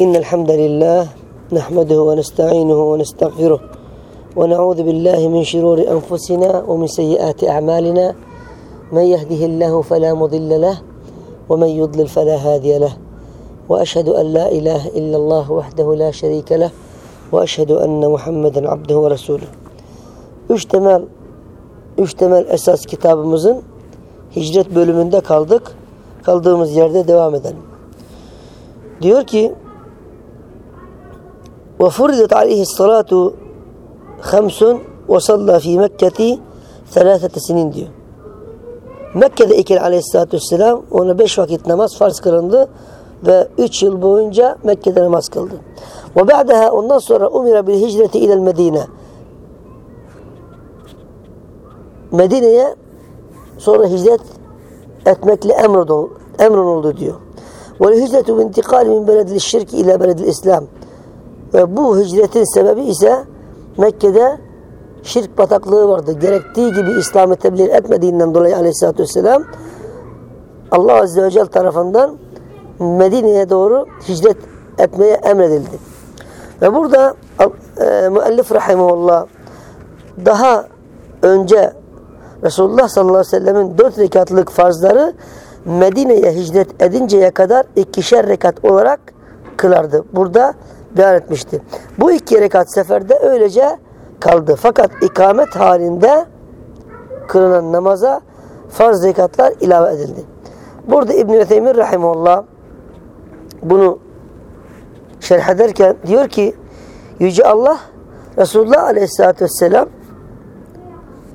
إن الحمد لله نحمده ونستعينه ونستغفره ونعوذ بالله من شرور أنفسنا ومن سيئات أعمالنا من يهده الله فلا مضل له ومن يضلل فلا هادي له وأشهد أن لا إله إلا الله وحده لا شريك له وأشهد أن محمدا عبده ورسوله Üç temel, üç temel esas kitabımızın hicret bölümünde kaldık. Kaldığımız yerde devam edelim. Diyor ki وفرضت عليه الصلاة خمس وصلى في مكة ثلاثة سنين diyor. Mekke'de iken aleyhissalatü vesselam ona beş vakit namaz farz kılındı ve üç yıl boyunca Mekke'de namaz kıldı. Ve ba'daha ondan sonra umira bil hicreti ilel Medine. Medine'ye sonra hicret etmekle emrolundu, emrolundu diyor. Ve hicretu bi intikali min beledil şirk ile beledil İslam. Ve bu hicretin sebebi ise Mekke'de şirk bataklığı vardı. Gerektiği gibi İslam'ı tebliğ etmediğinden dolayı aleyhissalatü vesselam Allah Azze ve Celle tarafından Medine'ye doğru hicret etmeye emredildi. Ve burada e, müellif rahimahullah daha önce Resulullah sallallahu aleyhi ve sellemin dört rekatlık farzları Medine'ye hicret edinceye kadar ikişer rekat olarak kılardı. Burada beyan etmişti. Bu iki rekat seferde öylece kaldı. Fakat ikamet halinde kılınan namaza farz rekatlar ilave edildi. Burada İbn-i Ütheymin Rahimullah bunu şerh ederken diyor ki Yüce Allah Resulullah Aleyhisselatü Vesselam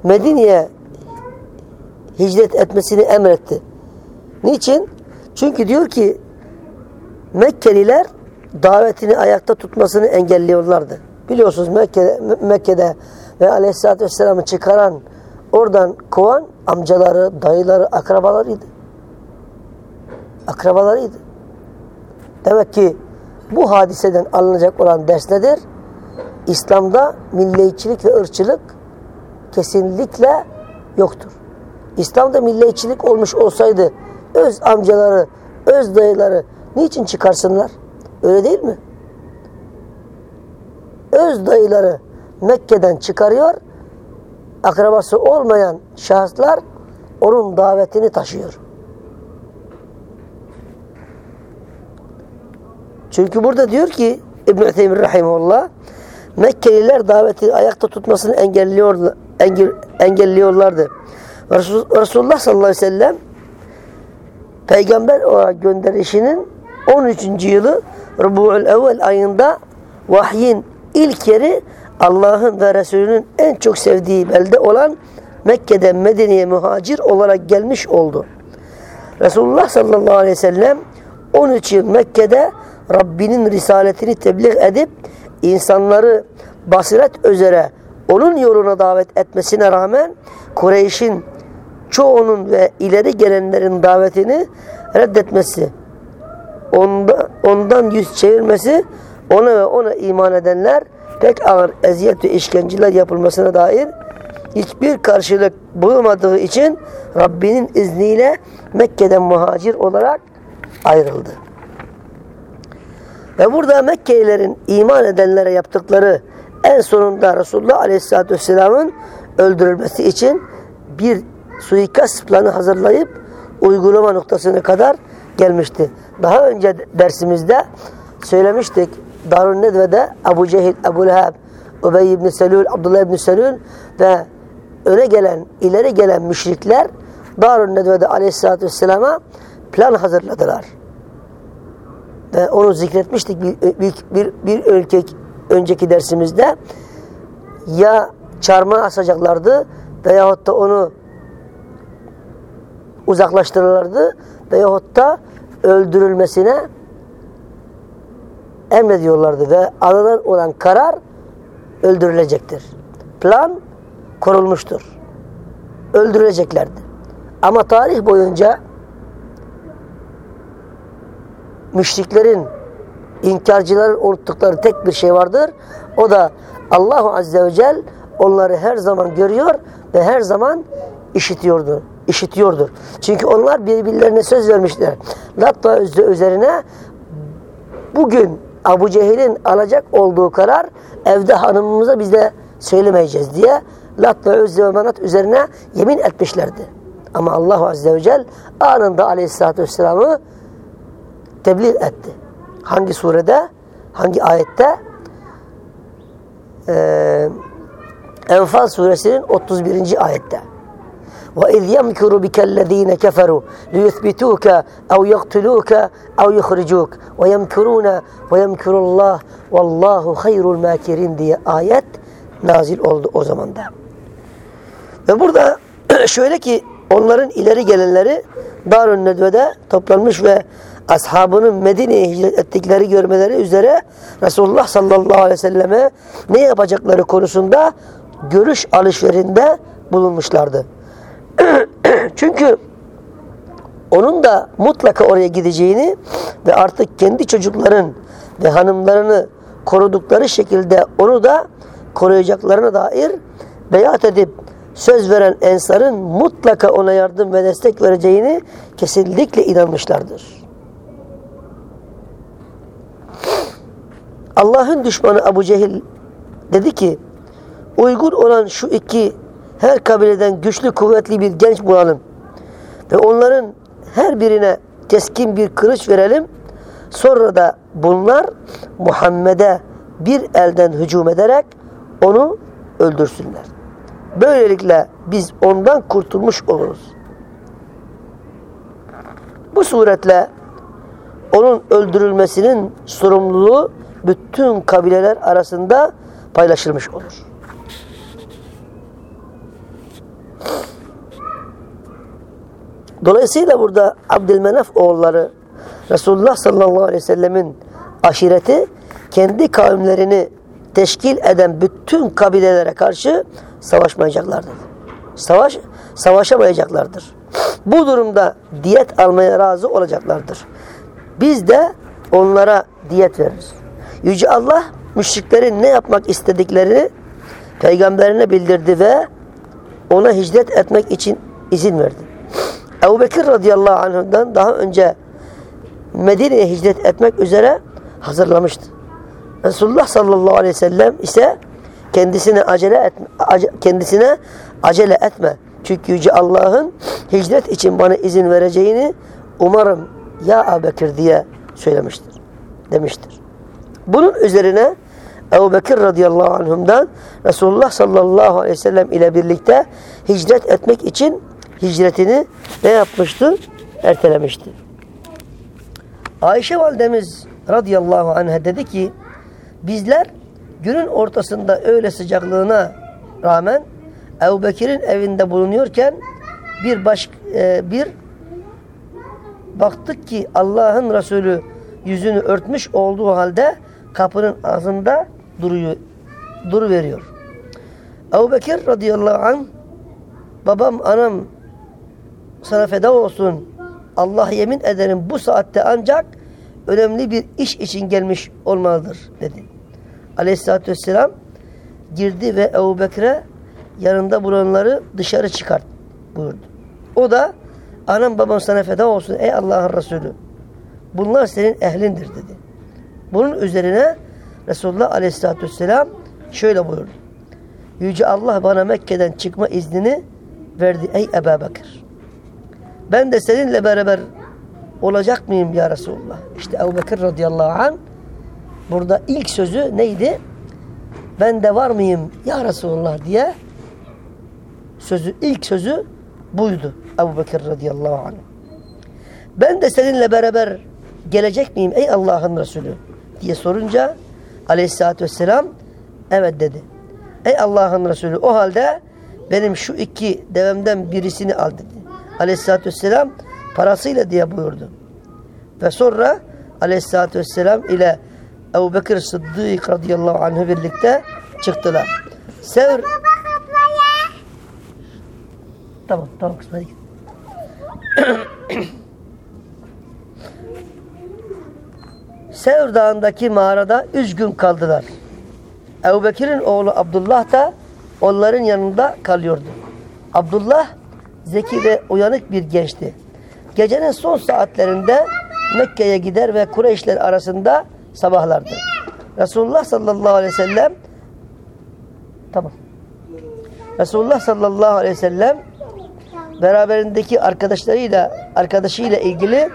Medine'ye hicret etmesini emretti. Niçin? Çünkü diyor ki Mekkeliler davetini ayakta tutmasını engelliyorlardı. Biliyorsunuz Mekke'de, Mekke'de ve Aleyhisselatü Vesselam'ı çıkaran, oradan kovan amcaları, dayıları, akrabalarıydı. Akrabalarıydı. Demek ki bu hadiseden alınacak olan ders nedir? İslam'da milliyetçilik ve ırkçılık kesinlikle yoktur. İslam'da milliyetçilik olmuş olsaydı öz amcaları, öz dayıları niçin çıkarsınlar? Öyle değil mi? Öz dayıları Mekke'den çıkarıyor, akrabası olmayan şahıslar onun davetini taşıyor. Çünkü burada diyor ki İbn-i Ütheymin Rahimullah Mekkeliler daveti ayakta tutmasını engelliyor, engel, engelliyorlardı. Resul, Resulullah sallallahu aleyhi ve sellem peygamber olarak gönderişinin 13. yılı Rubu'ul evvel ayında vahyin ilk yeri Allah'ın ve Resulünün en çok sevdiği belde olan Mekke'den Medine'ye muhacir olarak gelmiş oldu. Resulullah sallallahu aleyhi ve sellem 13 yıl Mekke'de Rabbinin risaletini tebliğ edip insanları basiret üzere onun yoluna davet etmesine rağmen Kureyş'in çoğunun ve ileri gelenlerin davetini reddetmesi, onda, ondan yüz çevirmesi, ona ve ona iman edenler pek ağır eziyet ve işkenceler yapılmasına dair hiçbir karşılık bulmadığı için Rabbinin izniyle Mekke'den muhacir olarak ayrıldı. Ve burada Mekkelilerin iman edenlere yaptıkları en sonunda Resulullah Aleyhisselatü Vesselam'ın öldürülmesi için bir suikast planı hazırlayıp uygulama noktasına kadar gelmişti. Daha önce dersimizde söylemiştik. Darun Nedve'de Ebu Cehil, Ebu Leheb, Ubey ibn Selül, Abdullah ibn Selül ve öne gelen, ileri gelen müşrikler Darun Nedve'de Aleyhisselatü Vesselam'a plan hazırladılar. Ve onu zikretmiştik bir, bir, bir, bir önceki, önceki dersimizde. Ya çarmıha asacaklardı veyahut da onu uzaklaştırırlardı veyahut da öldürülmesine emrediyorlardı ve alınan olan karar öldürülecektir. Plan korulmuştur. Öldürüleceklerdi. Ama tarih boyunca müşriklerin, inkarcıların unuttukları tek bir şey vardır. O da Allahu Azze ve Celle onları her zaman görüyor ve her zaman işitiyordu. İşitiyordur. Çünkü onlar birbirlerine söz vermişler. Lat ve üzerine bugün Abu Cehil'in alacak olduğu karar evde hanımımıza biz de söylemeyeceğiz diye Lat ve Uzze ve Manat üzerine yemin etmişlerdi. Ama Allah Azze ve Celle anında Aleyhisselatü Vesselam'ı tebliğ etti. Hangi surede? Hangi ayette? Ee, Enfal suresinin 31. ayette. وَاِذْ يَمْكُرُ بِكَ الَّذ۪ينَ كَفَرُوا لِيُثْبِتُوكَ اَوْ يَقْتُلُوكَ اَوْ يُخْرِجُوكَ وَيَمْكُرُونَ وَيَمْكُرُ اللّٰهِ وَاللّٰهُ خَيْرُ الْمَاكِرِينَ diye ayet nazil oldu o zamanda. Ve burada şöyle ki onların ileri gelenleri Darun Nedve'de toplanmış ve ashabının Medine'ye hicret ettikleri görmeleri üzere Resulullah sallallahu aleyhi ve selleme ne yapacakları konusunda görüş alışverinde bulunmuşlardı. Çünkü onun da mutlaka oraya gideceğini ve artık kendi çocukların ve hanımlarını korudukları şekilde onu da koruyacaklarına dair beyat edip söz veren ensarın mutlaka ona yardım ve destek vereceğini kesinlikle inanmışlardır. Allah'ın düşmanı Abu Cehil dedi ki uygun olan şu iki her kabileden güçlü kuvvetli bir genç bulalım ve onların her birine keskin bir kılıç verelim. Sonra da bunlar Muhammed'e bir elden hücum ederek onu öldürsünler. Böylelikle biz ondan kurtulmuş oluruz. Bu suretle onun öldürülmesinin sorumluluğu bütün kabileler arasında paylaşılmış olur. Dolayısıyla burada Abdülmenaf oğulları Resulullah sallallahu aleyhi ve sellemin aşireti kendi kavimlerini teşkil eden bütün kabilelere karşı savaşmayacaklardır. Savaş, savaşamayacaklardır. Bu durumda diyet almaya razı olacaklardır. Biz de onlara diyet veririz. Yüce Allah müşriklerin ne yapmak istediklerini peygamberine bildirdi ve ona hicret etmek için izin verdi. Ebu Bekir radıyallahu anh'dan daha önce Medine'ye hicret etmek üzere hazırlamıştı. Resulullah sallallahu aleyhi ve sellem ise kendisine acele etme, kendisine acele etme. Çünkü Yüce Allah'ın hicret için bana izin vereceğini umarım ya Ebu Bekir diye söylemiştir. Demiştir. Bunun üzerine Ebu Bekir radıyallahu anhumdan Resulullah sallallahu aleyhi ve sellem ile birlikte hicret etmek için hicretini ne yapmıştı? Ertelemişti. Ayşe validemiz radıyallahu anh'a dedi ki bizler günün ortasında öyle sıcaklığına rağmen Ebu Bekir'in evinde bulunuyorken bir baş, e, bir baktık ki Allah'ın Resulü yüzünü örtmüş olduğu halde kapının ağzında duruyor, duru veriyor. Ebu Bekir radıyallahu anh babam anam sana feda olsun. Allah yemin ederim bu saatte ancak önemli bir iş için gelmiş olmalıdır dedi. Aleyhissalatü vesselam girdi ve Ebu Bekir'e yanında bulunanları dışarı çıkart buyurdu. O da anam babam sana feda olsun ey Allah'ın Resulü. Bunlar senin ehlindir dedi. Bunun üzerine Resulullah Aleyhisselatü Vesselam şöyle buyurdu. Yüce Allah bana Mekke'den çıkma iznini verdi ey Ebu Bekir. Ben de seninle beraber olacak mıyım ya Resulullah? İşte Ebu Bekir radıyallahu anh burada ilk sözü neydi? Ben de var mıyım ya Resulullah diye sözü ilk sözü buydu Ebu Bekir radıyallahu anh. Ben de seninle beraber gelecek miyim ey Allah'ın Resulü diye sorunca aleyhissalatü vesselam evet dedi. Ey Allah'ın Resulü o halde benim şu iki devemden birisini al dedi. Aleyhissalatü vesselam parasıyla diye buyurdu. Ve sonra aleyhissalatü vesselam ile Ebu Bekir Sıddık radıyallahu anh'ı birlikte çıktılar. Sevr Tamam tamam kızım hadi. Sevr Dağı'ndaki mağarada üç gün kaldılar. Ebu Bekir'in oğlu Abdullah da onların yanında kalıyordu. Abdullah zeki ve uyanık bir gençti. Gecenin son saatlerinde Mekke'ye gider ve Kureyşler arasında sabahlardı. Resulullah sallallahu aleyhi ve sellem tamam. Resulullah sallallahu aleyhi ve sellem beraberindeki arkadaşlarıyla arkadaşıyla ilgili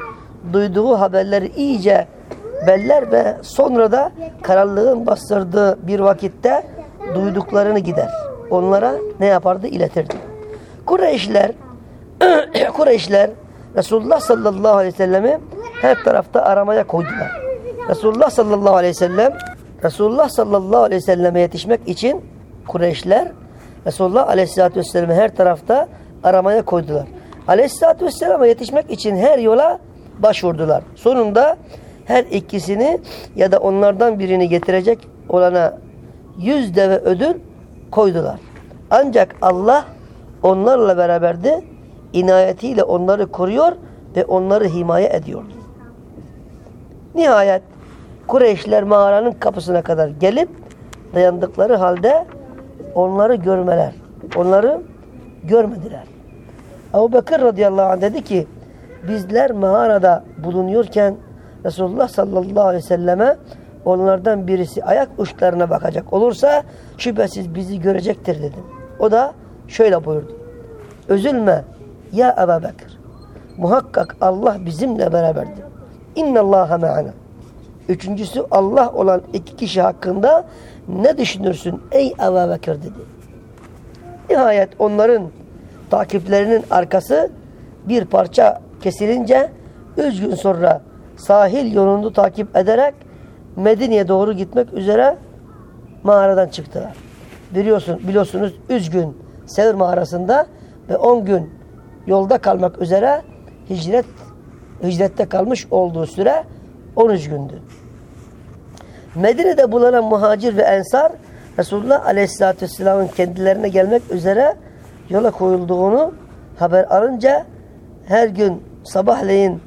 duyduğu haberleri iyice beller ve sonra da karanlığın bastırdığı bir vakitte duyduklarını gider. Onlara ne yapardı? İletirdi. Kureyşler Kureyşler Resulullah sallallahu aleyhi ve sellemi her tarafta aramaya koydular. Resulullah sallallahu aleyhi ve sellem Resulullah sallallahu aleyhi ve selleme yetişmek için Kureyşler Resulullah aleyhissalatü vesselam'ı her tarafta aramaya koydular. Aleyhissalatü vesselam'a yetişmek için her yola başvurdular. Sonunda her ikisini ya da onlardan birini getirecek olana yüz deve ödül koydular. Ancak Allah onlarla beraberdi. inayetiyle onları koruyor ve onları himaye ediyordu. Nihayet Kureyşler mağaranın kapısına kadar gelip dayandıkları halde onları görmeler. Onları görmediler. Ebu Bekir radıyallahu anh dedi ki bizler mağarada bulunuyorken Resulullah sallallahu aleyhi ve selleme onlardan birisi ayak uçlarına bakacak olursa şüphesiz bizi görecektir dedim. O da şöyle buyurdu. Üzülme ya Ebu Bekir. Muhakkak Allah bizimle beraberdir. İnna Allaha ma'ana. Üçüncüsü Allah olan iki kişi hakkında ne düşünürsün ey Ebu Bekir dedi. Nihayet onların takiplerinin arkası bir parça kesilince üç gün sonra sahil yolunu takip ederek Medine'ye doğru gitmek üzere mağaradan çıktılar. Biliyorsun, biliyorsunuz üç gün Sevr mağarasında ve on gün yolda kalmak üzere hicret hicrette kalmış olduğu süre 13 gündü. Medine'de bulunan muhacir ve ensar Resulullah Aleyhisselatü Vesselam'ın kendilerine gelmek üzere yola koyulduğunu haber alınca her gün sabahleyin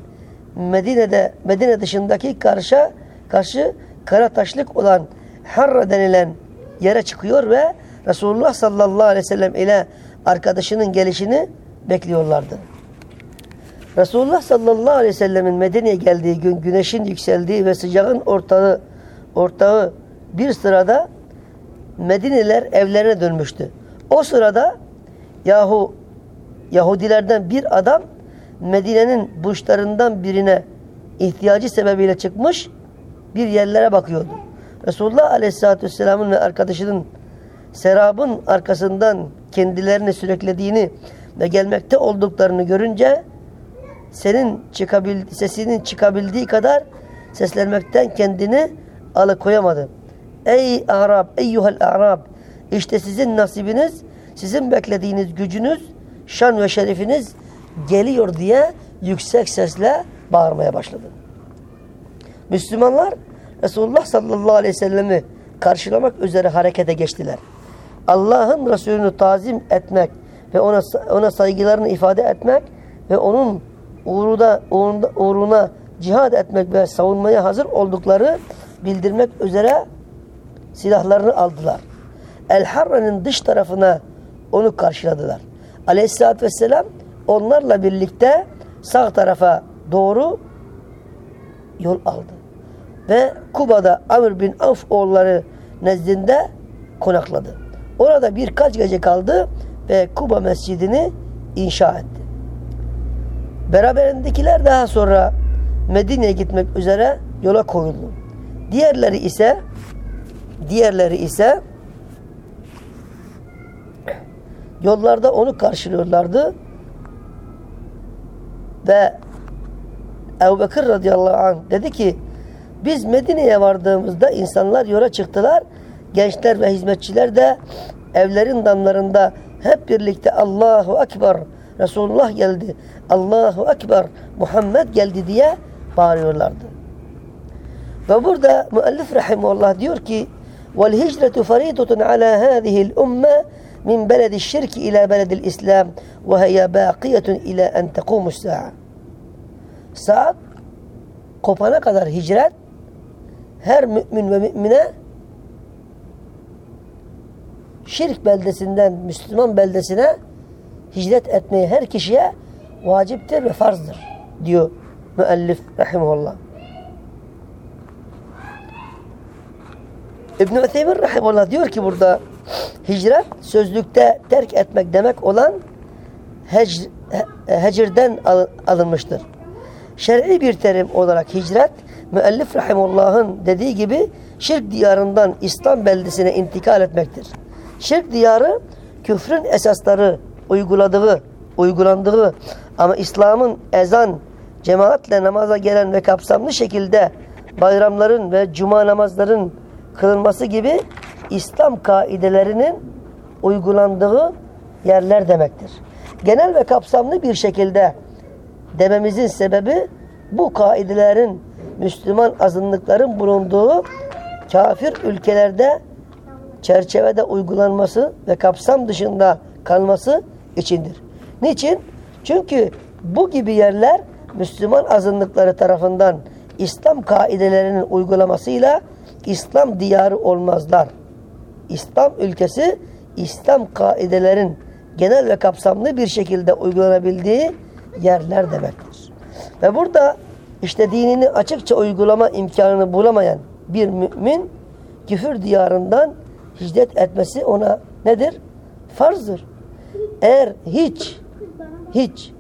Medine'de Medine dışındaki karşı karşı kara taşlık olan Harra denilen yere çıkıyor ve Resulullah sallallahu aleyhi ve sellem ile arkadaşının gelişini bekliyorlardı. Resulullah sallallahu aleyhi ve sellemin Medine'ye geldiği gün güneşin yükseldiği ve sıcağın ortağı, ortağı bir sırada Medineliler evlerine dönmüştü. O sırada yahu Yahudilerden bir adam Medine'nin burçlarından birine ihtiyacı sebebiyle çıkmış bir yerlere bakıyordu. Resulullah Aleyhisselatü Vesselam'ın ve arkadaşının serabın arkasından kendilerini sürüklediğini ve gelmekte olduklarını görünce senin çıkabil, sesinin çıkabildiği kadar seslenmekten kendini alıkoyamadı. Ey Arap, eyyuhel Arab, işte sizin nasibiniz, sizin beklediğiniz gücünüz, şan ve şerefiniz geliyor diye yüksek sesle bağırmaya başladı. Müslümanlar Resulullah sallallahu aleyhi ve sellemi karşılamak üzere harekete geçtiler. Allah'ın Resulünü tazim etmek ve ona, ona saygılarını ifade etmek ve onun uğruda, uğrunda, uğruna cihad etmek ve savunmaya hazır oldukları bildirmek üzere silahlarını aldılar. El-Harra'nın dış tarafına onu karşıladılar. Aleyhisselatü Vesselam onlarla birlikte sağ tarafa doğru yol aldı. Ve Kuba'da Amr bin Avf oğulları nezdinde konakladı. Orada birkaç gece kaldı ve Kuba mescidini inşa etti. Beraberindekiler daha sonra Medine'ye gitmek üzere yola koyuldu. Diğerleri ise diğerleri ise yollarda onu karşılıyorlardı ve Ebu Bekir radıyallahu anh dedi ki biz Medine'ye vardığımızda insanlar yola çıktılar. Gençler ve hizmetçiler de evlerin damlarında hep birlikte Allahu Ekber Resulullah geldi. Allahu Ekber Muhammed geldi diye bağırıyorlardı. Ve burada müellif rahimullah diyor ki وَالْهِجْرَةُ فَرِيدُةٌ عَلَى هَذِهِ الْأُمَّةِ min beledi şirki ila beledil İslam ve hiye baqiyetun ila en tekumus sa'a. Saat kopana kadar hicret her mümin ve mümine şirk beldesinden Müslüman beldesine hicret etmeyi her kişiye vaciptir ve farzdır diyor müellif rahimullah. İbn-i Üthemin Rahimullah diyor ki burada hicret sözlükte terk etmek demek olan hecr, hecirden alınmıştır. Şer'i bir terim olarak hicret müellif Rahimullah'ın dediği gibi şirk diyarından İslam beldesine intikal etmektir. Şirk diyarı küfrün esasları uyguladığı, uygulandığı ama İslam'ın ezan, cemaatle namaza gelen ve kapsamlı şekilde bayramların ve cuma namazların kılınması gibi İslam kaidelerinin uygulandığı yerler demektir. Genel ve kapsamlı bir şekilde dememizin sebebi bu kaidelerin Müslüman azınlıkların bulunduğu kafir ülkelerde çerçevede uygulanması ve kapsam dışında kalması içindir. Niçin? Çünkü bu gibi yerler Müslüman azınlıkları tarafından İslam kaidelerinin uygulamasıyla İslam diyarı olmazlar. İslam ülkesi İslam kaidelerin genel ve kapsamlı bir şekilde uygulanabildiği yerler demektir. Ve burada işte dinini açıkça uygulama imkanını bulamayan bir mümin küfür diyarından hicret etmesi ona nedir? Farzdır. Eğer hiç hiç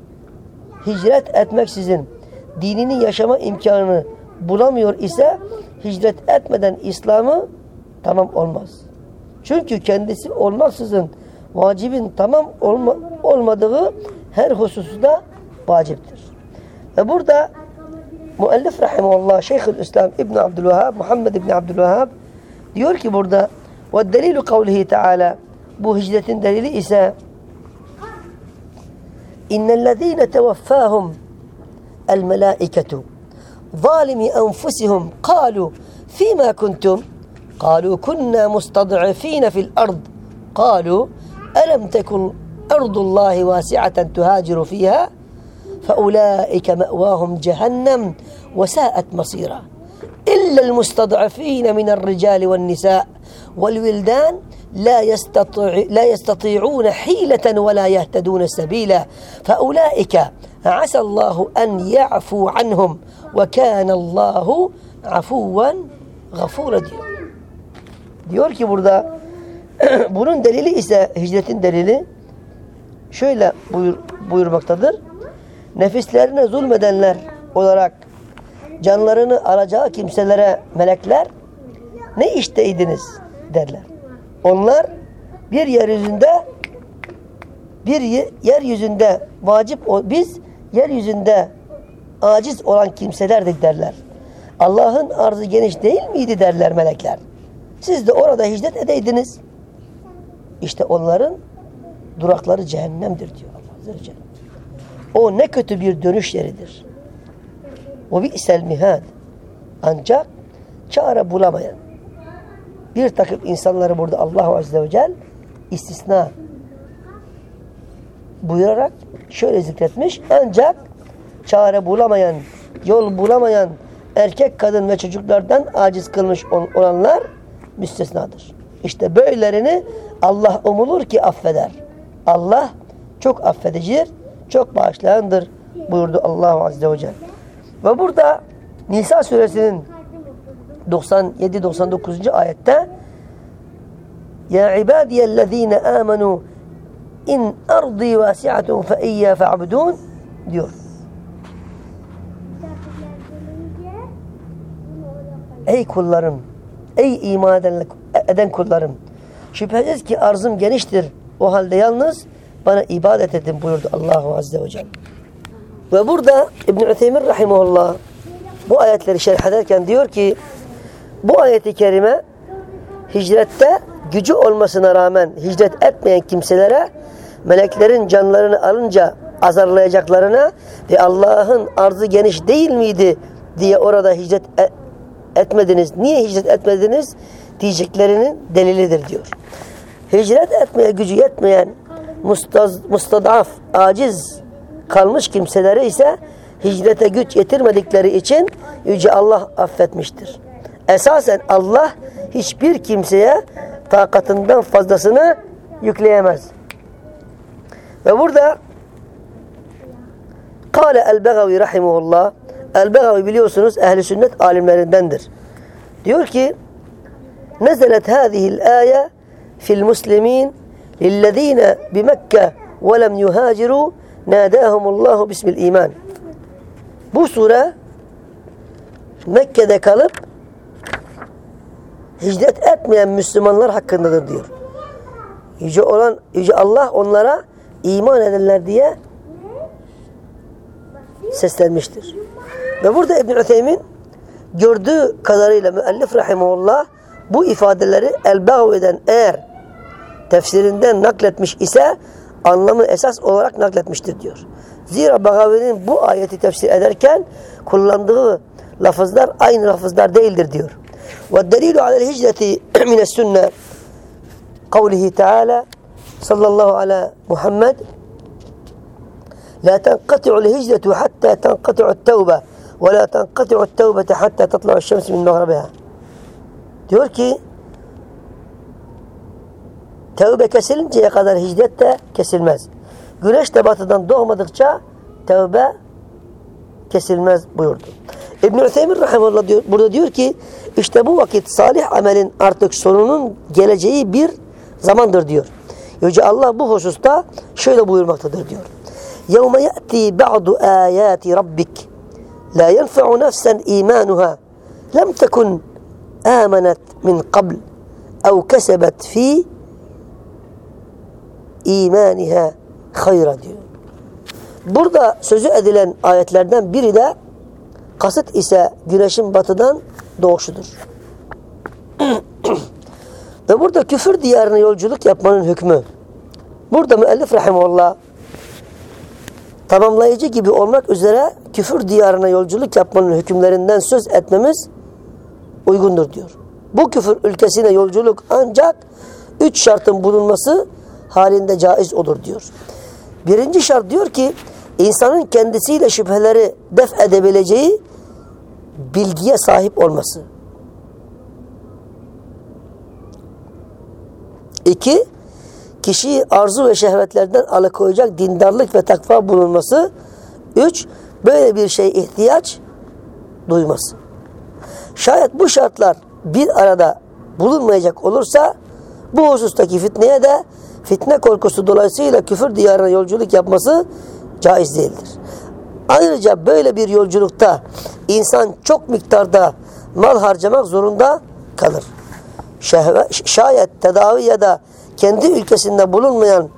hicret etmeksizin dinini yaşama imkanını bulamıyor ise hicret etmeden İslam'ı tamam olmaz. Çünkü kendisi olmaksızın vacibin tamam olma, olmadığı her hususta vaciptir. Ve burada müellif rahimahullah Şeyhül İslam İbn Abdülvehhab Muhammed İbn Abdülvehhab diyor ki burada ve delilu kavlihi teala bu hicretin delili ise innellezine tevaffahum el melaiketu zalimi enfusihum kalu fîmâ kuntum قالوا كنا مستضعفين في الأرض. قالوا ألم تكن أرض الله واسعة تهاجر فيها؟ فأولئك مأواهم جهنم وساءت مصيرا. إلا المستضعفين من الرجال والنساء والولدان لا, يستطيع لا يستطيعون حيلة ولا يهتدون سبيلا. فأولئك عسى الله أن يعفو عنهم وكان الله عفوا غفورا diyor. Ki burada bunun delili ise hicretin delili şöyle buyur, buyurmaktadır. Nefislerine zulmedenler olarak canlarını alacağı kimselere melekler ne işteydiniz derler. Onlar bir yeryüzünde bir yeryüzünde vacip biz yeryüzünde aciz olan kimselerdik derler. Allah'ın arzı geniş değil miydi derler melekler. Siz de orada hicret edeydiniz. İşte onların durakları cehennemdir diyor Allah Azze ve Celle. O ne kötü bir dönüş yeridir. O bir isel mihad. Ancak çare bulamayan bir takım insanları burada Allah Azze ve Celle istisna buyurarak şöyle zikretmiş. Ancak çare bulamayan, yol bulamayan erkek, kadın ve çocuklardan aciz kılmış olanlar müstesnadır. İşte böylerini Allah umulur ki affeder. Allah çok affedicidir, çok bağışlayandır buyurdu Allah Azze ve Celle. Ve burada Nisa suresinin 97-99. ayette Ya ibadiyellezine amenu in ardi vasi'atun fe iyya fe'abudun diyor. Ey kullarım, ey iman eden, kullarım, şüphesiz ki arzım geniştir. O halde yalnız bana ibadet edin buyurdu Allahu Azze ve Celle. Ve burada İbn-i Üthemin Rahimullah bu ayetleri şerh ederken diyor ki bu ayeti kerime hicrette gücü olmasına rağmen hicret etmeyen kimselere meleklerin canlarını alınca azarlayacaklarına ve Allah'ın arzı geniş değil miydi diye orada hicret e- etmediniz. Niye hicret etmediniz? Diyeceklerinin delilidir diyor. Hicret etmeye gücü yetmeyen mustaz, mustadaf, aciz kalmış kimselere ise hicrete güç yetirmedikleri için Yüce Allah affetmiştir. Esasen Allah hiçbir kimseye takatından fazlasını yükleyemez. Ve burada Kale el-Begavi rahimullah El-Begavi biliyorsunuz ehli sünnet alimlerindendir. Diyor ki Nezelet hâzihil âye fil muslimin lillezîne bimekke ve lem yuhâcirû nâdâhumullahu bismil iman. Bu sure Mekke'de kalıp hicret etmeyen Müslümanlar hakkındadır diyor. Yüce olan Yüce Allah onlara iman ederler diye seslenmiştir. Ve burada İbn Ütheymin gördüğü kadarıyla müellif rahimullah bu ifadeleri el eden eğer tefsirinden nakletmiş ise anlamı esas olarak nakletmiştir diyor. Zira Bagavi'nin bu ayeti tefsir ederken kullandığı lafızlar aynı lafızlar değildir diyor. Delilu alel hicreti mines sünne kavlihi teala sallallahu ala Muhammed لا تنقطع الهجرة حتى تنقطع التوبة ولا تنقطع التوبة حتى تطلع الشمس من مغربها diyor ki tevbe kesilinceye kadar hicret de kesilmez. Güneş de batıdan doğmadıkça tevbe kesilmez buyurdu. İbn-i Üthemin Rahimullah diyor, burada diyor ki işte bu vakit salih amelin artık sonunun geleceği bir zamandır diyor. Yüce Allah bu hususta şöyle buyurmaktadır diyor. يَوْمَ يَأْتِي بَعْضُ آيَاتِ رَبِّكَ لَا يَنْفَعُ نَفْسًا إِيمَانُهَا لَمْ تَكُنْ آمَنَتْ مِنْ قَبْلِ اَوْ كَسَبَتْ ف۪ي imaniha hayra diyor. Burada sözü edilen ayetlerden biri de kasıt ise güneşin batıdan doğuşudur. Ve burada küfür diyarına yolculuk yapmanın hükmü. Burada müellif rahimullah tamamlayıcı gibi olmak üzere küfür diyarına yolculuk yapmanın hükümlerinden söz etmemiz uygundur diyor. Bu küfür ülkesine yolculuk ancak üç şartın bulunması halinde caiz olur diyor. Birinci şart diyor ki insanın kendisiyle şüpheleri def edebileceği bilgiye sahip olması. İki, kişiyi arzu ve şehvetlerden alıkoyacak dindarlık ve takva bulunması. Üç, böyle bir şey ihtiyaç duyması. Şayet bu şartlar bir arada bulunmayacak olursa bu husustaki fitneye de fitne korkusu dolayısıyla küfür diyarına yolculuk yapması caiz değildir. Ayrıca böyle bir yolculukta insan çok miktarda mal harcamak zorunda kalır. Şayet tedavi ya da kendi ülkesinde bulunmayan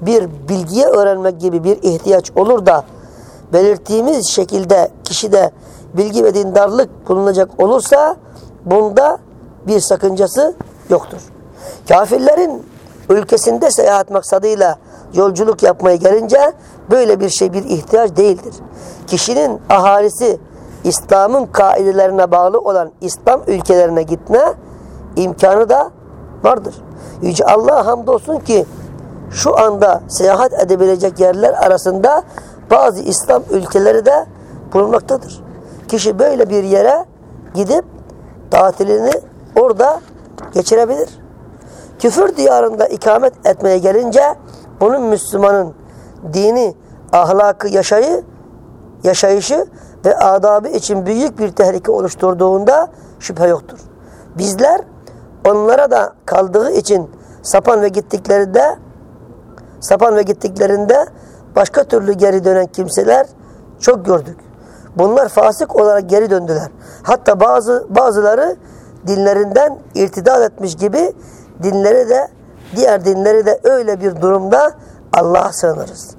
bir bilgiye öğrenmek gibi bir ihtiyaç olur da belirttiğimiz şekilde kişide bilgi ve dindarlık bulunacak olursa bunda bir sakıncası yoktur. Kafirlerin ülkesinde seyahat maksadıyla yolculuk yapmaya gelince böyle bir şey bir ihtiyaç değildir. Kişinin ahalisi İslam'ın kaidelerine bağlı olan İslam ülkelerine gitme imkanı da vardır. Yüce Allah'a hamdolsun ki şu anda seyahat edebilecek yerler arasında bazı İslam ülkeleri de bulunmaktadır. Kişi böyle bir yere gidip tatilini orada geçirebilir. Küfür diyarında ikamet etmeye gelince bunun Müslümanın dini, ahlakı, yaşayı, yaşayışı ve adabı için büyük bir tehlike oluşturduğunda şüphe yoktur. Bizler onlara da kaldığı için sapan ve gittiklerinde sapan ve gittiklerinde başka türlü geri dönen kimseler çok gördük. Bunlar fasık olarak geri döndüler. Hatta bazı bazıları dinlerinden irtidal etmiş gibi dinleri de diğer dinleri de öyle bir durumda Allah'a sığınırız.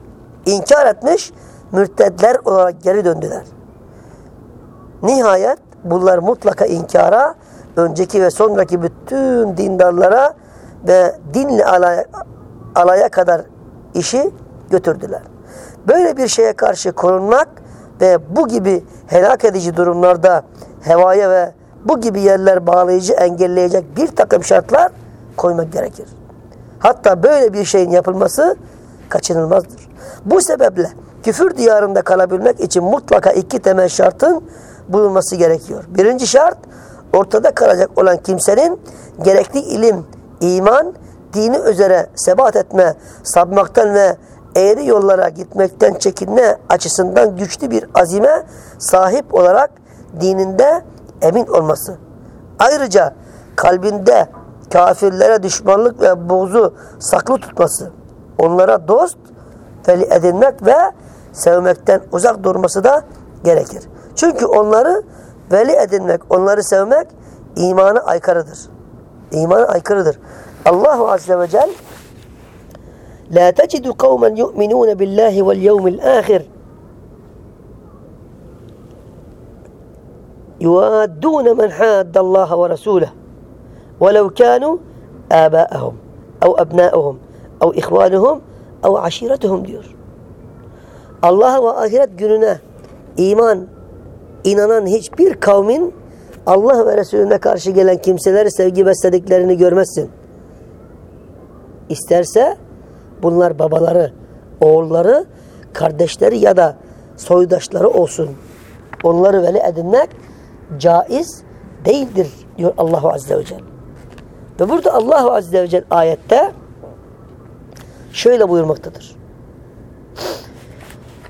İnkar etmiş mürtedler olarak geri döndüler. Nihayet bunlar mutlaka inkara önceki ve sonraki bütün dindarlara ve dinle alaya, alaya kadar işi götürdüler. Böyle bir şeye karşı korunmak ve bu gibi helak edici durumlarda hevaya ve bu gibi yerler bağlayıcı engelleyecek bir takım şartlar koymak gerekir. Hatta böyle bir şeyin yapılması kaçınılmazdır. Bu sebeple küfür diyarında kalabilmek için mutlaka iki temel şartın bulunması gerekiyor. Birinci şart ortada kalacak olan kimsenin gerekli ilim, iman, dini üzere sebat etme, sapmaktan ve eğri yollara gitmekten çekinme açısından güçlü bir azime sahip olarak dininde emin olması. Ayrıca kalbinde kafirlere düşmanlık ve buğzu saklı tutması, onlara dost veli edinmek ve sevmekten uzak durması da gerekir. Çünkü onları veli edinmek, onları sevmek imana aykırıdır. İmana aykırıdır. Allahu Azze ve Celle La tecidu kavmen yu'minun billahi vel yevmil ahir يوادون من حاد الله ورسوله ولو كانوا آباءهم أو أبناءهم أو إخوانهم أو عشيرتهم diyor. Allah ve ahiret gününe iman inanan hiçbir kavmin Allah ve Resulüne karşı gelen kimseleri sevgi beslediklerini görmezsin. İsterse bunlar babaları, oğulları, kardeşleri ya da soydaşları olsun. Onları veli edinmek caiz değildir diyor Allahu Azze ve Celle. Ve burada Allahu Azze ve Celle ayette şöyle buyurmaktadır.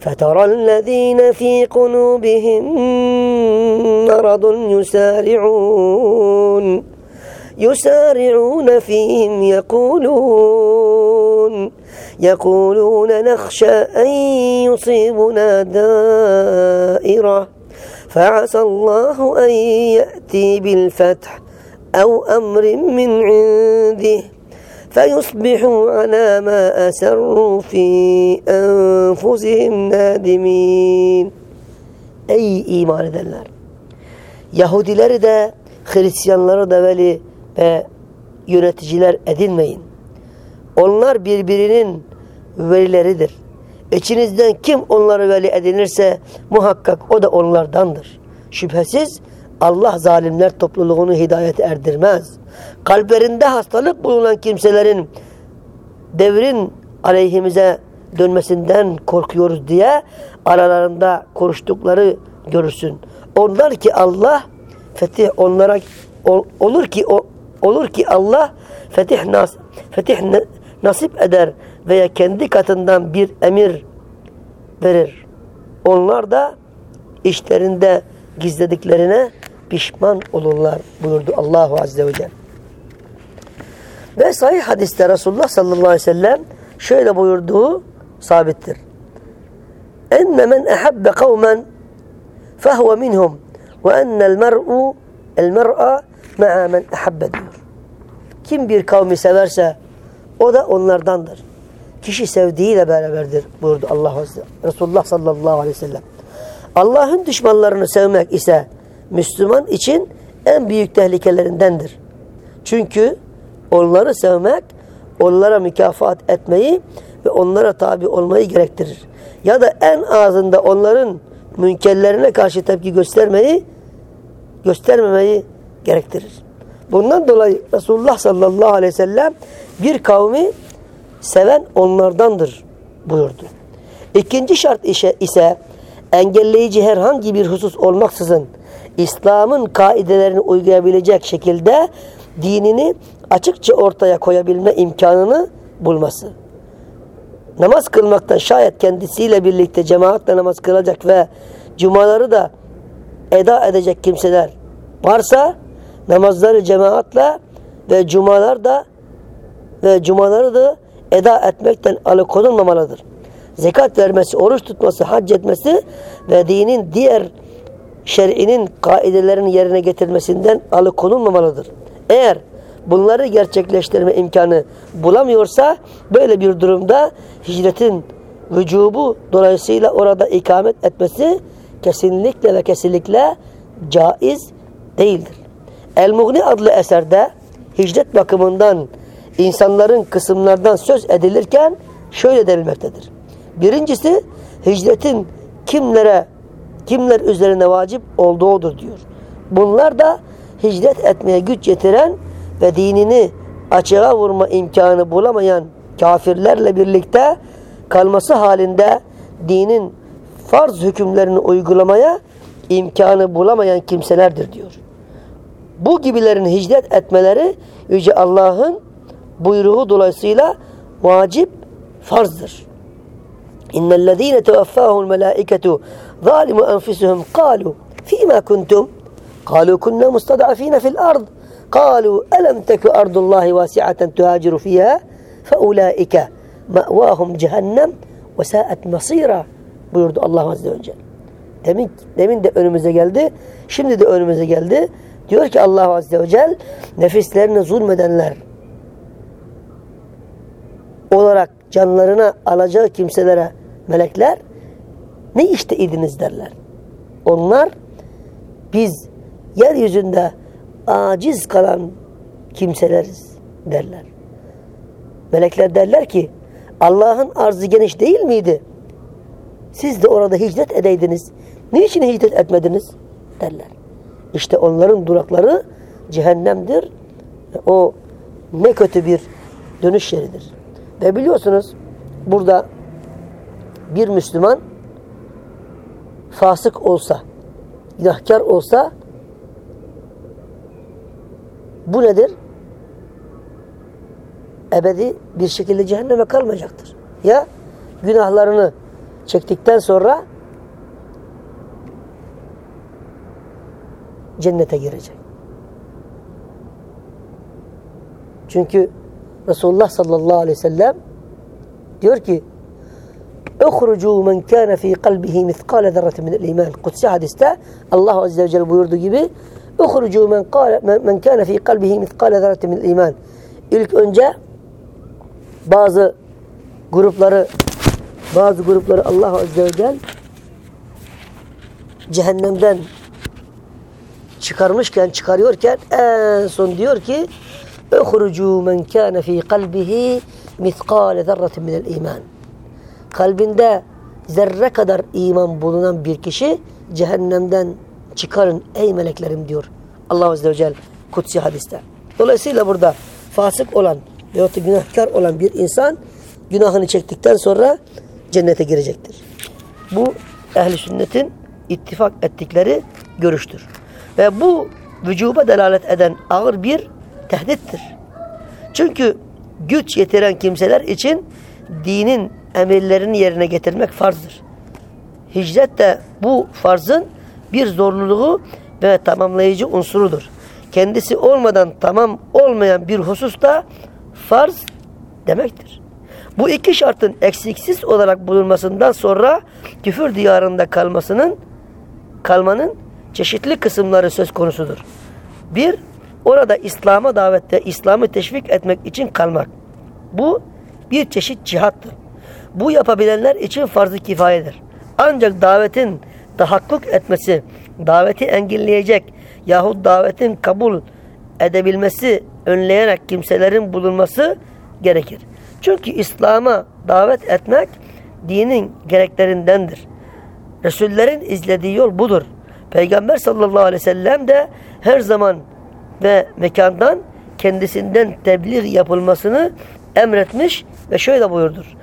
فترى الذين في قلوبهم مرض يسارعون يسارعون فيهم يقولون يقولون نخشى أن يصيبنا دائرة. فعسى الله أن يأتي بالفتح أو أمر من عنده. فيصبحوا على ما أسروا في أنفسهم نادمين Ey iman edenler! Yahudileri de Hristiyanları da veli ve yöneticiler edinmeyin. Onlar birbirinin velileridir. İçinizden kim onları veli edinirse muhakkak o da onlardandır. Şüphesiz Allah zalimler topluluğunu hidayete erdirmez. Kalplerinde hastalık bulunan kimselerin devrin aleyhimize dönmesinden korkuyoruz diye aralarında konuştukları görürsün. Onlar ki Allah fetih onlara olur ki olur ki Allah fetih nas fetih nasip eder veya kendi katından bir emir verir. Onlar da işlerinde gizlediklerine pişman olurlar buyurdu Allahu Azze ve Celle. Ve sahih hadiste Resulullah sallallahu aleyhi ve sellem şöyle buyurduğu sabittir. Enne men ehabbe kavmen fehve minhum ve ennel mer'u el mer'a ma'a men ehabbe diyor. Kim bir kavmi severse o da onlardandır. Kişi sevdiğiyle beraberdir buyurdu Allah Azze. Resulullah sallallahu aleyhi ve sellem. Allah'ın düşmanlarını sevmek ise Müslüman için en büyük tehlikelerindendir. Çünkü onları sevmek, onlara mükafat etmeyi ve onlara tabi olmayı gerektirir. Ya da en azında onların münkerlerine karşı tepki göstermeyi, göstermemeyi gerektirir. Bundan dolayı Resulullah sallallahu aleyhi ve sellem bir kavmi seven onlardandır buyurdu. İkinci şart ise engelleyici herhangi bir husus olmaksızın İslam'ın kaidelerini uygulayabilecek şekilde dinini açıkça ortaya koyabilme imkanını bulması. Namaz kılmaktan şayet kendisiyle birlikte cemaatle namaz kılacak ve cumaları da eda edecek kimseler varsa namazları cemaatle ve cumalar da ve cumaları da eda etmekten alıkonulmamalıdır. Zekat vermesi, oruç tutması, hac etmesi ve dinin diğer şer'inin kaidelerini yerine getirmesinden alıkonulmamalıdır. Eğer bunları gerçekleştirme imkanı bulamıyorsa böyle bir durumda hicretin vücubu dolayısıyla orada ikamet etmesi kesinlikle ve kesinlikle caiz değildir. El-Mughni adlı eserde hicret bakımından insanların kısımlardan söz edilirken şöyle denilmektedir. Birincisi hicretin kimlere kimler üzerine vacip olduğudur diyor. Bunlar da hicret etmeye güç yetiren ve dinini açığa vurma imkanı bulamayan kafirlerle birlikte kalması halinde dinin farz hükümlerini uygulamaya imkanı bulamayan kimselerdir diyor. Bu gibilerin hicret etmeleri Yüce Allah'ın buyruğu dolayısıyla vacip farzdır. İnnellezîne tevaffâhul melâiketu zâlimu enfusihim kâlu fîmâ kuntum قالوا كنا مستضعفين في الأرض قالوا ألم تك أرض الله واسعة تهاجر فيها فأولئك مأواهم cehennem وساءت مصيرا buyurdu Allah Azze ve Celle. Demin, demin de önümüze geldi. Şimdi de önümüze geldi. Diyor ki Allah Azze ve Celle nefislerine zulmedenler olarak canlarına alacağı kimselere melekler ne işte idiniz derler. Onlar biz yeryüzünde aciz kalan kimseleriz derler. Melekler derler ki Allah'ın arzı geniş değil miydi? Siz de orada hicret edeydiniz. Niçin hicret etmediniz? derler. İşte onların durakları cehennemdir. O ne kötü bir dönüş yeridir. Ve biliyorsunuz burada bir Müslüman fasık olsa, günahkar olsa bu nedir? Ebedi bir şekilde cehenneme kalmayacaktır. Ya günahlarını çektikten sonra cennete girecek. Çünkü Resulullah sallallahu aleyhi ve sellem diyor ki اُخْرُجُوا مَنْ كَانَ ف۪ي قَلْبِهِ مِثْقَالَ ذَرَّةٍ مِنَ الْاِيمَانِ Kutsi hadiste Allah Azze ve Celle buyurduğu gibi اُخْرُجُوا مَنْ, قال من كَانَ ف۪ي قَلْبِهِ مِثْقَالَ ذَرَّةٍ مِنَ الْاِيمَانِ İlk önce bazı grupları bazı grupları Allah Azze ve Celle cehennemden çıkarmışken, çıkarıyorken en son diyor ki اُخْرُجُوا مَنْ كَانَ ف۪ي قَلْبِهِ مِثْقَالَ ذَرَّةٍ مِنَ الْاِيمَانِ Kalbinde zerre kadar iman bulunan bir kişi cehennemden çıkarın ey meleklerim diyor Allah Azze ve Celle kutsi hadiste. Dolayısıyla burada fasık olan veyahut da günahkar olan bir insan günahını çektikten sonra cennete girecektir. Bu ehli sünnetin ittifak ettikleri görüştür. Ve bu vücuba delalet eden ağır bir tehdittir. Çünkü güç yetiren kimseler için dinin emirlerini yerine getirmek farzdır. Hicret de bu farzın bir zorluluğu ve tamamlayıcı unsurudur. Kendisi olmadan tamam olmayan bir husus da farz demektir. Bu iki şartın eksiksiz olarak bulunmasından sonra küfür diyarında kalmasının kalmanın çeşitli kısımları söz konusudur. Bir, orada İslam'a davette İslam'ı teşvik etmek için kalmak. Bu bir çeşit cihattır. Bu yapabilenler için farz-ı kifayedir. Ancak davetin tahakkuk etmesi, daveti engelleyecek yahut davetin kabul edebilmesi önleyerek kimselerin bulunması gerekir. Çünkü İslam'a davet etmek dinin gereklerindendir. Resullerin izlediği yol budur. Peygamber sallallahu aleyhi ve sellem de her zaman ve mekandan kendisinden tebliğ yapılmasını emretmiş ve şöyle buyurdur.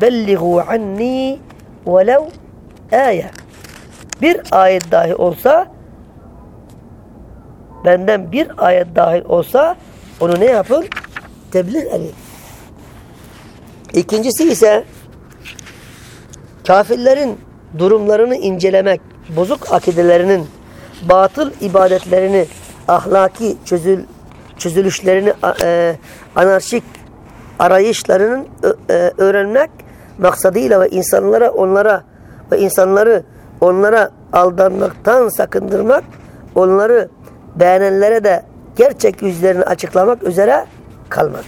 Belligu anni velev ayet. Bir ayet dahi olsa benden bir ayet dahil olsa onu ne yapın? Tebliğ edin. İkincisi ise kafirlerin durumlarını incelemek, bozuk akidelerinin, batıl ibadetlerini, ahlaki çözül, çözülüşlerini, e, anarşik arayışlarının e, öğrenmek maksadıyla ve insanlara onlara ve insanları onlara aldanmaktan sakındırmak, onları beğenenlere de gerçek yüzlerini açıklamak üzere kalmak.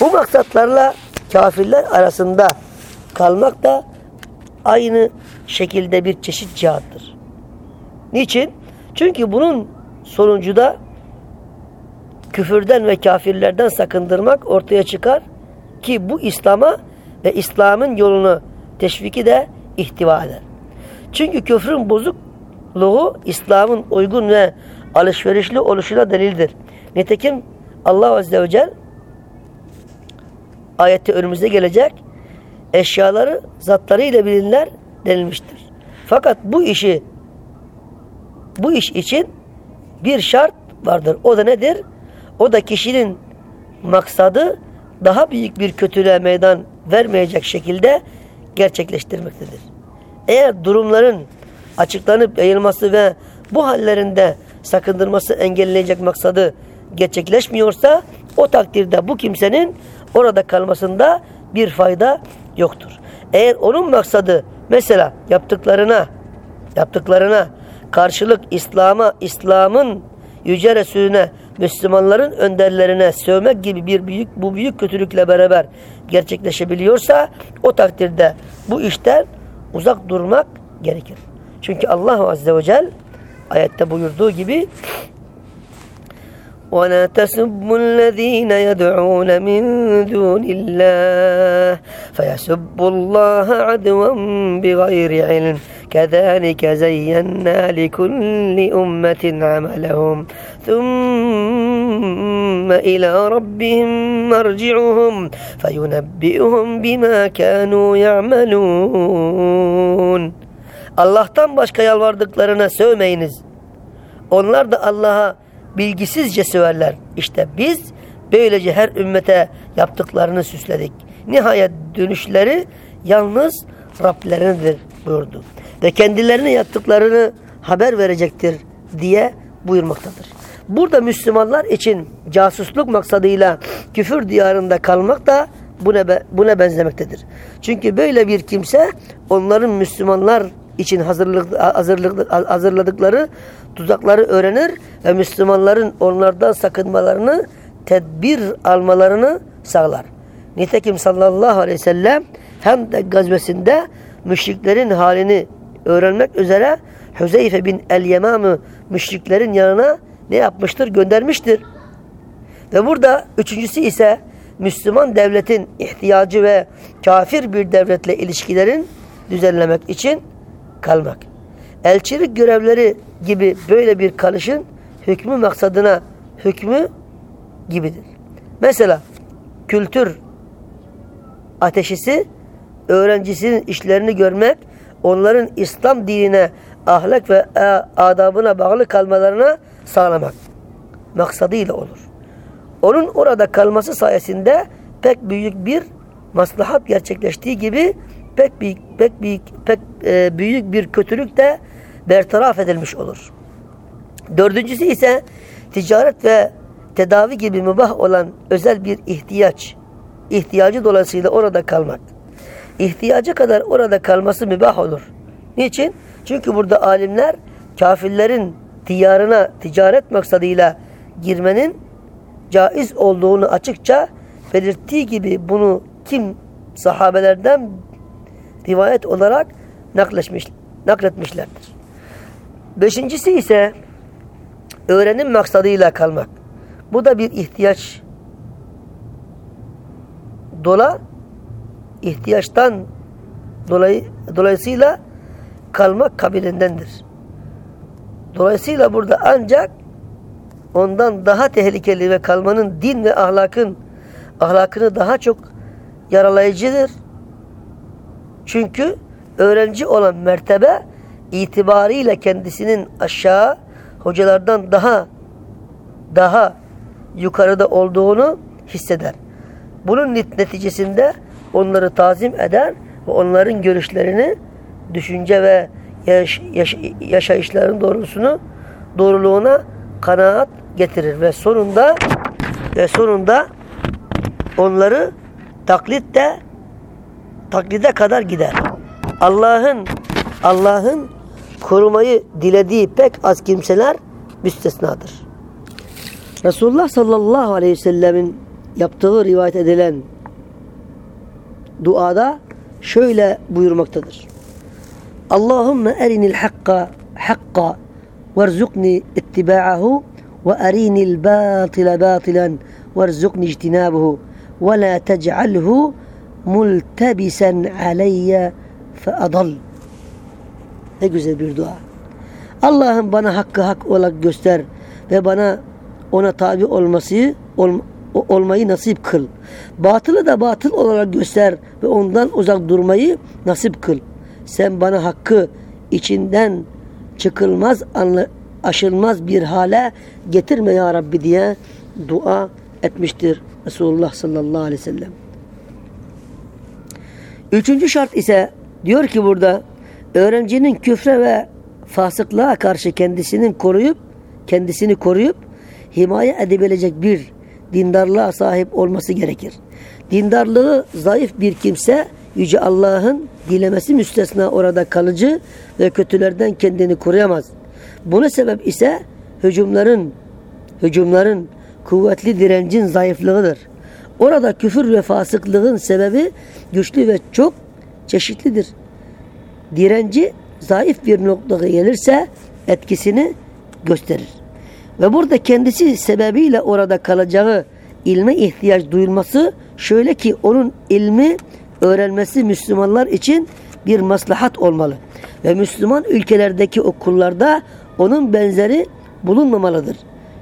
Bu maksatlarla kafirler arasında kalmak da aynı şekilde bir çeşit cihattır. Niçin? Çünkü bunun sonucu da küfürden ve kafirlerden sakındırmak ortaya çıkar ki bu İslam'a ve İslam'ın yolunu teşviki de ihtiva eder. Çünkü küfrün bozukluğu İslam'ın uygun ve alışverişli oluşuna delildir. Nitekim Allah Azze ve Celle ayette önümüzde gelecek eşyaları zatlarıyla bilinler denilmiştir. Fakat bu işi bu iş için bir şart vardır. O da nedir? O da kişinin maksadı daha büyük bir kötülüğe meydan vermeyecek şekilde gerçekleştirmektedir. Eğer durumların açıklanıp yayılması ve bu hallerinde sakındırması engelleyecek maksadı gerçekleşmiyorsa o takdirde bu kimsenin orada kalmasında bir fayda yoktur. Eğer onun maksadı mesela yaptıklarına yaptıklarına karşılık İslam'a, İslam'ın yüce Resulüne, Müslümanların önderlerine sövmek gibi bir büyük bu büyük kötülükle beraber gerçekleşebiliyorsa o takdirde bu işten uzak durmak gerekir. Çünkü Allah Azze ve Celle ayette buyurduğu gibi ولا تسبوا الذين يدعون من دون الله فيسبوا الله عدوا بغير علم. كذلك زينا لكل أمة عملهم. ثم إلى ربهم مرجعهم فينبئهم بما كانوا يعملون. Allah'tan başka yalvardıklarına sövmeyiniz. Onlar da Allah'a bilgisizce söverler. İşte biz böylece her ümmete yaptıklarını süsledik. Nihayet dönüşleri yalnız Rablerinedir buyurdu. Ve kendilerine yaptıklarını haber verecektir diye buyurmaktadır. Burada Müslümanlar için casusluk maksadıyla küfür diyarında kalmak da buna, buna benzemektedir. Çünkü böyle bir kimse onların Müslümanlar için hazırlık, hazırlık, hazırladıkları tuzakları öğrenir ve Müslümanların onlardan sakınmalarını, tedbir almalarını sağlar. Nitekim sallallahu aleyhi ve sellem hem de gazvesinde müşriklerin halini öğrenmek üzere Hüzeyfe bin el-Yemam'ı müşriklerin yanına ne yapmıştır? Göndermiştir. Ve burada üçüncüsü ise Müslüman devletin ihtiyacı ve kafir bir devletle ilişkilerin düzenlemek için kalmak. Elçilik görevleri gibi böyle bir kalışın hükmü maksadına hükmü gibidir. Mesela kültür ateşisi öğrencisinin işlerini görmek, onların İslam dinine, ahlak ve adabına bağlı kalmalarına sağlamak maksadıyla olur. Onun orada kalması sayesinde pek büyük bir maslahat gerçekleştiği gibi pek büyük pek büyük pek e, büyük bir kötülük de bertaraf edilmiş olur. Dördüncüsü ise ticaret ve tedavi gibi mübah olan özel bir ihtiyaç. ihtiyacı dolayısıyla orada kalmak. İhtiyacı kadar orada kalması mübah olur. Niçin? Çünkü burada alimler kafirlerin diyarına ticaret maksadıyla girmenin caiz olduğunu açıkça belirttiği gibi bunu kim sahabelerden rivayet olarak nakletmiş, nakletmişlerdir. Beşincisi ise öğrenim maksadıyla kalmak. Bu da bir ihtiyaç. Dola ihtiyaçtan dolayı, dolayısıyla kalmak kabilindendir. Dolayısıyla burada ancak ondan daha tehlikeli ve kalmanın din ve ahlakın ahlakını daha çok yaralayıcıdır. Çünkü öğrenci olan mertebe itibariyle kendisinin aşağı hocalardan daha daha yukarıda olduğunu hisseder. Bunun neticesinde onları tazim eder ve onların görüşlerini, düşünce ve yaş, yaş, yaşayışların doğrusunu, doğruluğuna kanaat getirir ve sonunda ve sonunda onları taklit de taklide kadar gider. Allah'ın Allah'ın korumayı dilediği pek az kimseler müstesnadır. Resulullah sallallahu aleyhi ve sellemin yaptığı rivayet edilen duada şöyle buyurmaktadır. Allahümme erinil hakka hakka verzukni ittiba'ahu ve erinil batile batilen verzukni ictinabuhu ve la tec'alhu multebisen aleyye fe adal. Ne güzel bir dua. Allah'ım bana hakkı hak olarak göster ve bana ona tabi olması ol, olmayı nasip kıl. Batılı da batıl olarak göster ve ondan uzak durmayı nasip kıl. Sen bana hakkı içinden çıkılmaz, anla, aşılmaz bir hale getirme ya Rabbi diye dua etmiştir Resulullah sallallahu aleyhi ve sellem. Üçüncü şart ise diyor ki burada öğrencinin küfre ve fasıklığa karşı kendisinin koruyup kendisini koruyup himaye edebilecek bir dindarlığa sahip olması gerekir. Dindarlığı zayıf bir kimse Yüce Allah'ın dilemesi müstesna orada kalıcı ve kötülerden kendini koruyamaz. Buna sebep ise hücumların hücumların kuvvetli direncin zayıflığıdır. Orada küfür ve fasıklığın sebebi güçlü ve çok çeşitlidir. Direnci zayıf bir noktaya gelirse etkisini gösterir. Ve burada kendisi sebebiyle orada kalacağı ilme ihtiyaç duyulması şöyle ki onun ilmi öğrenmesi Müslümanlar için bir maslahat olmalı. Ve Müslüman ülkelerdeki okullarda onun benzeri bulunmamalıdır.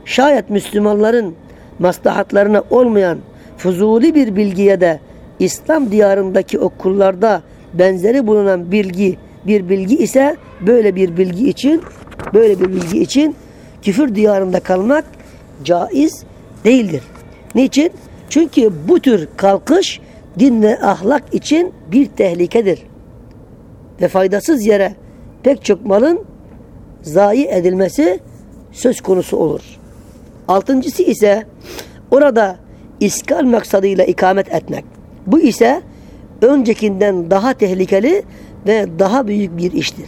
Şayet Müslümanların maslahatlarına olmayan fuzuli bir bilgiye de İslam diyarındaki okullarda benzeri bulunan bilgi bir bilgi ise böyle bir bilgi için böyle bir bilgi için küfür diyarında kalmak caiz değildir. Niçin? Çünkü bu tür kalkış din ve ahlak için bir tehlikedir. Ve faydasız yere pek çok malın zayi edilmesi söz konusu olur. Altıncısı ise orada iskal maksadıyla ikamet etmek. Bu ise öncekinden daha tehlikeli ve daha büyük bir iştir.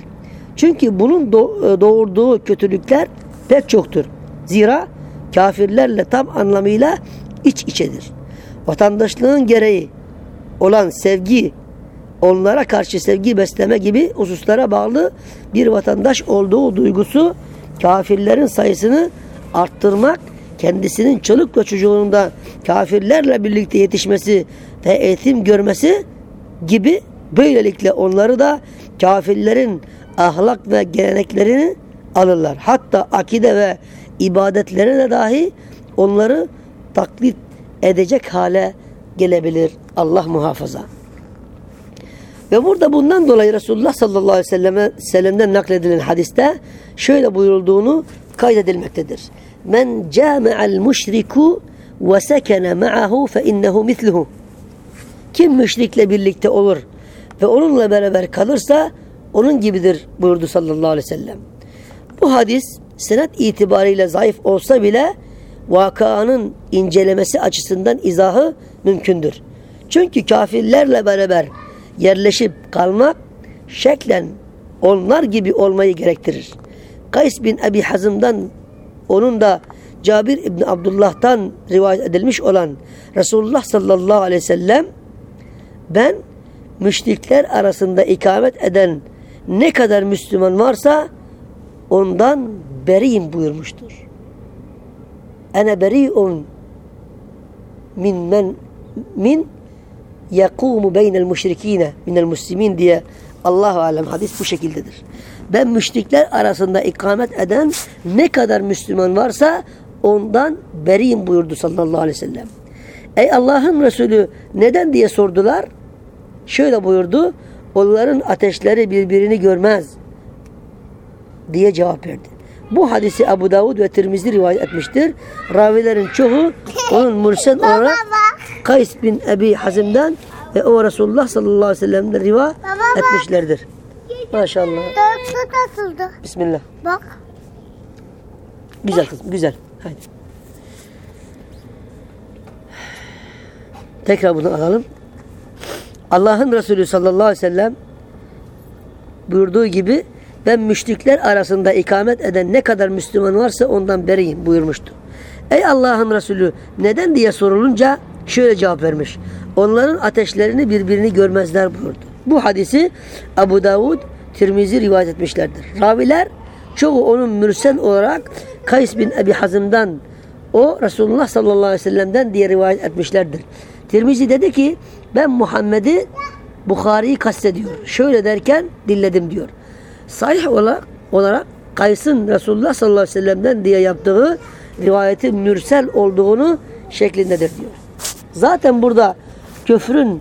Çünkü bunun doğurduğu kötülükler pek çoktur. Zira kafirlerle tam anlamıyla iç içedir. Vatandaşlığın gereği olan sevgi, onlara karşı sevgi besleme gibi hususlara bağlı bir vatandaş olduğu duygusu kafirlerin sayısını arttırmak, kendisinin çoluk ve çocuğunda kafirlerle birlikte yetişmesi ve eğitim görmesi gibi böylelikle onları da kafirlerin ahlak ve geleneklerini alırlar. Hatta akide ve ibadetlerine dahi onları taklit edecek hale gelebilir. Allah muhafaza. Ve burada bundan dolayı Resulullah sallallahu aleyhi ve selleme, sellem'den nakledilen hadiste şöyle buyurulduğunu kaydedilmektedir. Men cami'al müşriku ve sekene ma'ahu fe innehu misluhu. Kim müşrikle birlikte olur ve onunla beraber kalırsa onun gibidir buyurdu sallallahu aleyhi ve sellem. Bu hadis senet itibariyle zayıf olsa bile vakanın incelemesi açısından izahı mümkündür. Çünkü kafirlerle beraber yerleşip kalmak şeklen onlar gibi olmayı gerektirir. Kays bin Ebi Hazım'dan onun da Cabir İbni Abdullah'tan rivayet edilmiş olan Resulullah sallallahu aleyhi ve sellem ben müşrikler arasında ikamet eden ne kadar Müslüman varsa ondan beriyim buyurmuştur. Ene beri'un min men min yakumu beynel müşrikine minel muslimin diye Allahu alem hadis bu şekildedir. Ben müşrikler arasında ikamet eden ne kadar Müslüman varsa ondan beriyim buyurdu sallallahu aleyhi ve sellem. Ey Allah'ın Resulü neden diye sordular. Şöyle buyurdu. Onların ateşleri birbirini görmez diye cevap verdi. Bu hadisi Abu Davud ve Tirmizi rivayet etmiştir. Ravilerin çoğu onun mursel olarak Kays bin Ebi Hazim'den ve o Resulullah sallallahu aleyhi ve sellem'den rivayet etmişlerdir. Maşallah. Dört atıldı. Bismillah. Bak. Güzel kızım, güzel. Haydi. Tekrar bunu alalım. Allah'ın Resulü sallallahu aleyhi ve sellem buyurduğu gibi ben müşrikler arasında ikamet eden ne kadar Müslüman varsa ondan beriyim buyurmuştu. Ey Allah'ın Resulü neden diye sorulunca şöyle cevap vermiş. Onların ateşlerini birbirini görmezler buyurdu. Bu hadisi Abu Davud, Tirmizi rivayet etmişlerdir. Raviler çoğu onun mürsel olarak Kays bin Ebi Hazım'dan o Resulullah sallallahu aleyhi ve sellem'den diye rivayet etmişlerdir. Tirmizi dedi ki ben Muhammed'i Bukhari'yi kastediyor. Şöyle derken dinledim diyor. Sahih olarak, olarak Kays'ın Resulullah sallallahu aleyhi ve sellem'den diye yaptığı rivayeti mürsel olduğunu şeklindedir diyor. Zaten burada küfrün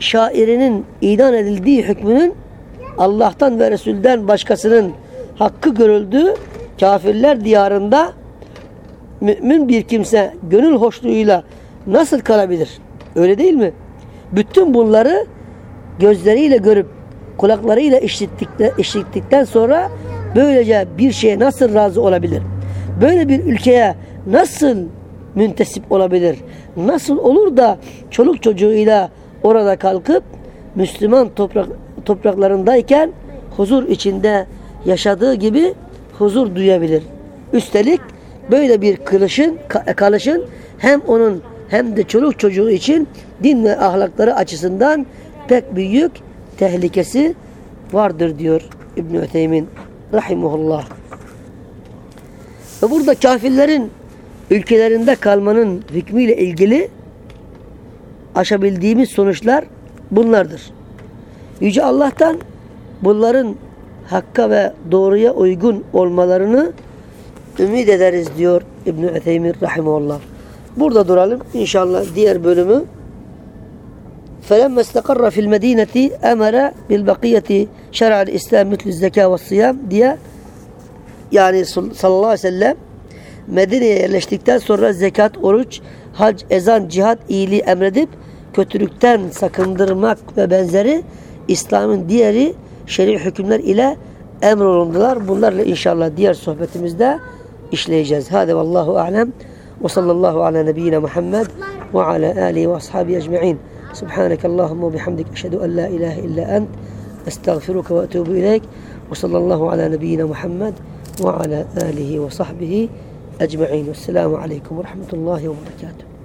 şairinin idam edildiği hükmünün Allah'tan ve Resul'den başkasının hakkı görüldüğü kafirler diyarında mümin bir kimse gönül hoşluğuyla nasıl kalabilir? Öyle değil mi? Bütün bunları gözleriyle görüp kulaklarıyla işittikten sonra böylece bir şeye nasıl razı olabilir? Böyle bir ülkeye nasıl müntesip olabilir? Nasıl olur da çoluk çocuğuyla orada kalkıp Müslüman toprak, topraklarındayken huzur içinde yaşadığı gibi huzur duyabilir. Üstelik böyle bir kılışın, kalışın hem onun hem de çoluk çocuğu için din ve ahlakları açısından pek büyük tehlikesi vardır diyor İbn-i Öteymin rahimullah. Ve burada kafirlerin ülkelerinde kalmanın hükmüyle ilgili aşabildiğimiz sonuçlar bunlardır. Yüce Allah'tan bunların hakka ve doğruya uygun olmalarını ümit ederiz diyor İbn-i Etheymir Rahimullah. Burada duralım. İnşallah diğer bölümü فلما استقر في المدينة أمر بالبقية شرع الإسلام مثل الزكاة والصيام diye yani sallallahu aleyhi ve sellem Medine'ye yerleştikten sonra zekat, oruç, hac, ezan, cihat, iyiliği emredip kötülükten sakındırmak ve benzeri İslam'ın diğeri şer'i hükümler ile emrolundular. Bunlarla inşallah diğer sohbetimizde işleyeceğiz. Hadi vallahu alem ve sallallahu ala nebiyyina Muhammed ve ala alihi ve ashabi ecma'in. Subhaneke Allahumma bihamdik eşhedü en la ilahe illa ent estağfiruke ve etubu ileyk ve sallallahu ala nebiyyina Muhammed ve ala alihi ve ecma'in. Vesselamu aleyküm ve rahmetullahi ve berekatuhu.